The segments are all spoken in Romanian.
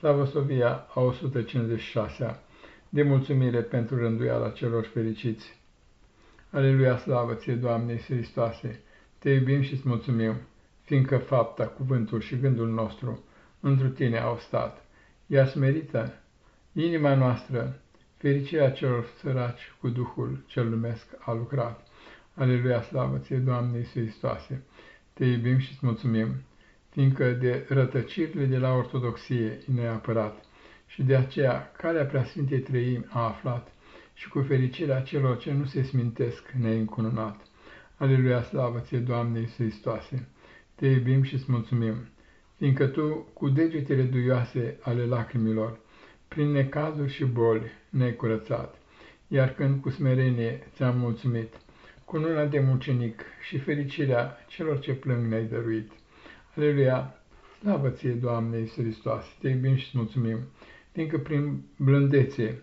Slavosovia a 156-a, de mulțumire pentru rânduiala celor fericiți. Aleluia, slavă ție, Doamne Iisus Hristoase, te iubim și îți mulțumim, fiindcă fapta, cuvântul și gândul nostru întru tine au stat. Ea smerită inima noastră, fericirea celor săraci cu Duhul cel lumesc a lucrat. Aleluia, slavă ție, Doamne Iisus Hristoase, te iubim și îți mulțumim, fiindcă de rătăcirile de la ortodoxie ne-ai apărat și de aceea calea preasfintei trăim a aflat și cu fericirea celor ce nu se smintesc ne-ai încununat. Aleluia, slavă ție, Doamne Iisus Hristoase, te iubim și îți mulțumim, fiindcă Tu, cu degetele duioase ale lacrimilor, prin necazuri și boli ne-ai curățat, iar când cu smerenie ți-am mulțumit, cu luna de mucenic și fericirea celor ce plâng ne-ai dăruit. Aleluia! Slavă ție, Doamne Iisus Hristos, te iubim și mulțumim, fiindcă prin blândețe,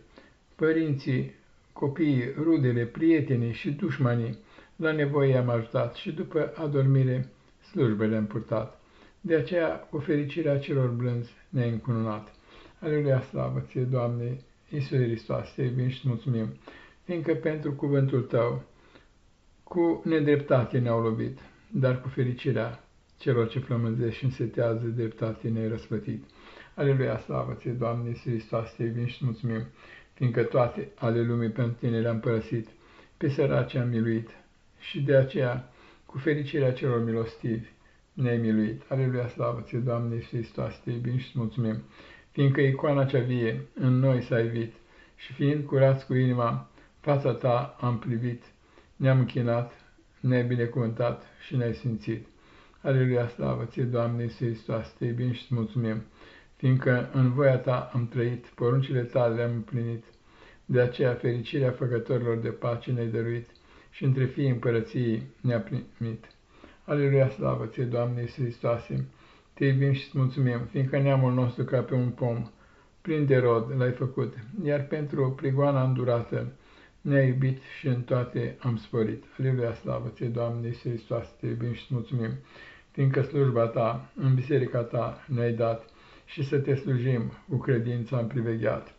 părinții, copiii, rudele, prietenii și dușmanii la nevoie am ajutat și după adormire slujbele am purtat. De aceea, cu fericirea celor blânzi ne-ai încununat. Aleluia, slavă ție, Doamne, Iisus Hristos, te iubim și mulțumim, fiindcă pentru cuvântul tău, cu nedreptate ne-au lovit, dar cu fericirea celor ce flămânzesc și însetează dreptate ne-ai răsplătit. Aleluia, slavă ție, Doamne, Iisus Hristos, te iubim și mulțumim, fiindcă toate ale lumii pentru tine le-am părăsit, pe săraci am miluit și de aceea, cu fericirea celor milostivi, ne-ai miluit. Aleluia, slavă ție, Doamne, Iisus Hristos, te iubim și mulțumim, fiindcă icoana cea vie în noi s-a evit și fiind curați cu inima, fața ta am privit, ne-am închinat, ne-ai binecuvântat și ne-ai simțit. Aleluia, slavă ție, Doamne Iisus Hristos, te iubim și îți mulțumim, fiindcă în voia ta am trăit, poruncile tale le-am împlinit, de aceea fericirea făcătorilor de pace ne-ai dăruit și între fiii împărăției ne-a primit. Aleluia, slavă ție, Doamne Iisus Hristoase, te iubim și îți mulțumim, fiindcă neamul nostru ca pe un pom, plin de rod, l-ai făcut, iar pentru prigoana îndurată, ne-a iubit și în toate am sporit. Aleluia, slavă ție, Doamne Iisus Hristos, te iubim și mulțumim, fiindcă slujba ta în biserica ta ne-ai dat și să te slujim cu credința am privegheat.